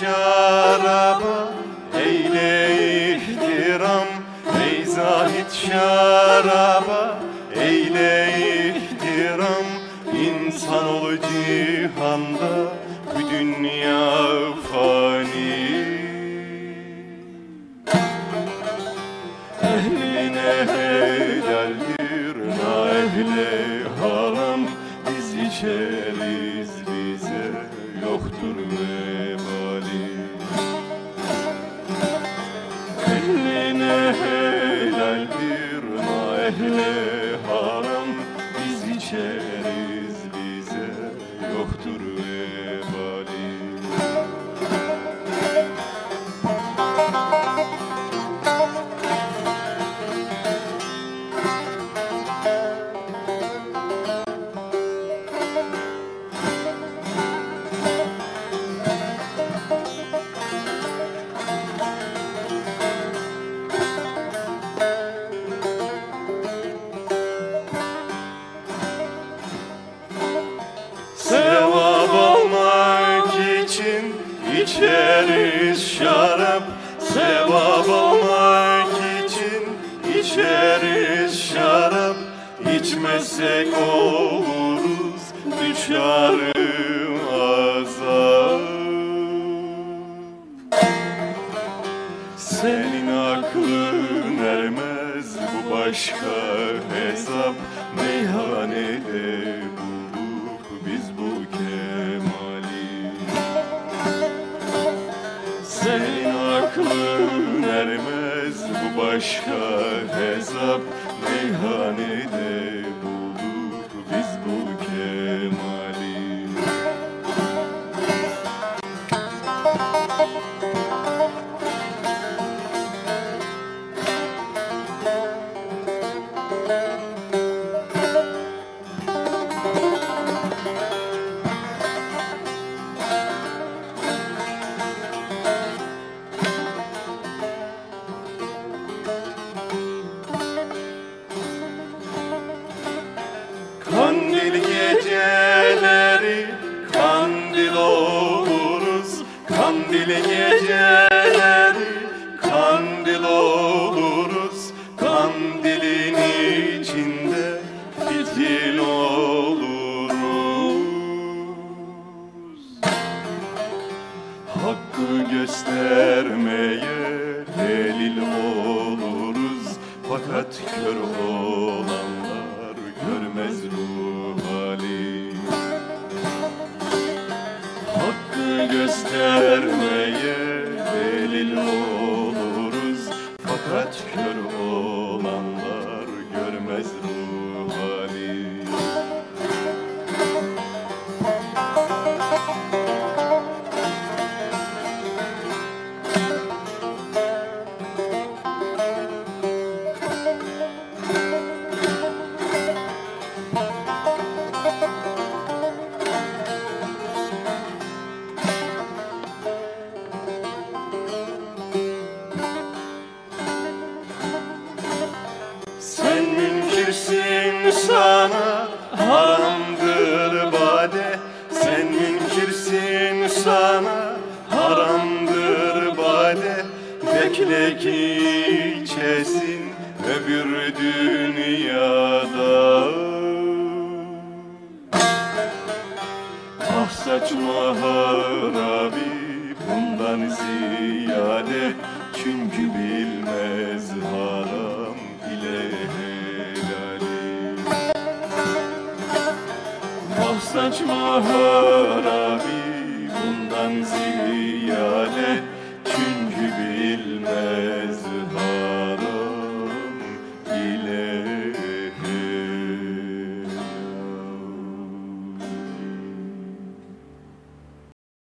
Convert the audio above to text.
şaraba eyle ihtiram. Ey zahit şaraba eyle ihtiram. İnsan ol cihanda bu dünya fani. Ehline helaldir na ehle haram. Biz içeriz bize yoktur ve Biz içeriz şarap Sevap almak için. İçeriz şarap İçmesek oluruz. Düşarım azap senin aklın ermez bu başka hesap. Meyhanede bulduk biz bu bu başka hesap Meyhanede Kandil geceleri kandil oluruz. Kandilin içinde fitil oluruz. Hakkı göstermeye sana haramdır bade Bekle ki içesin öbür dünyada. Ah saçma harabi bundan ziyade Çünkü bilmez haram ile helali Ah saçma harabi bundan ziyade